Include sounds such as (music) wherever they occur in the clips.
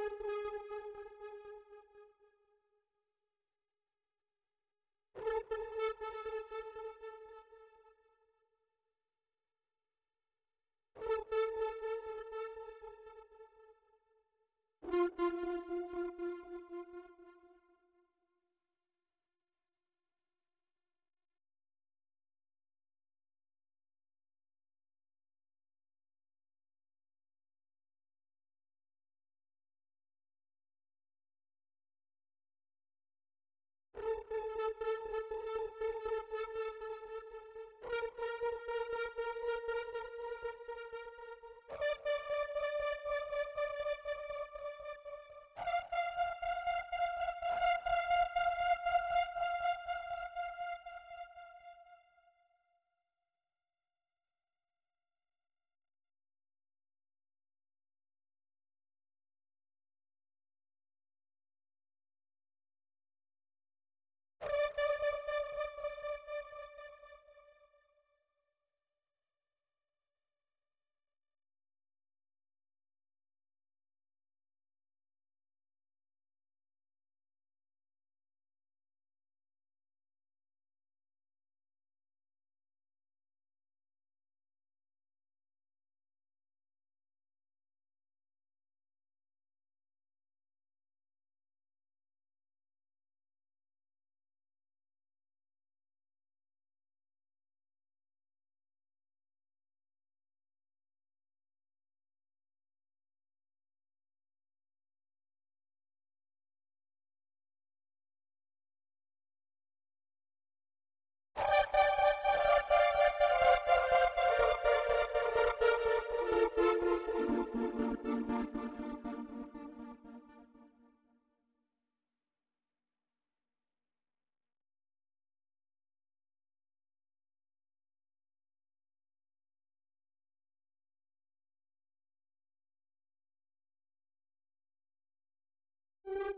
Boop (laughs) boop!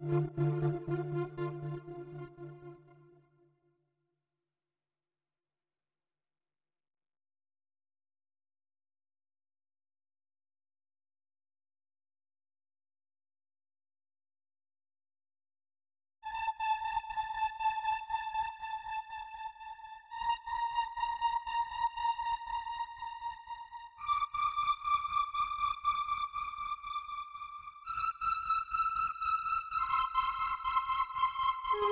Música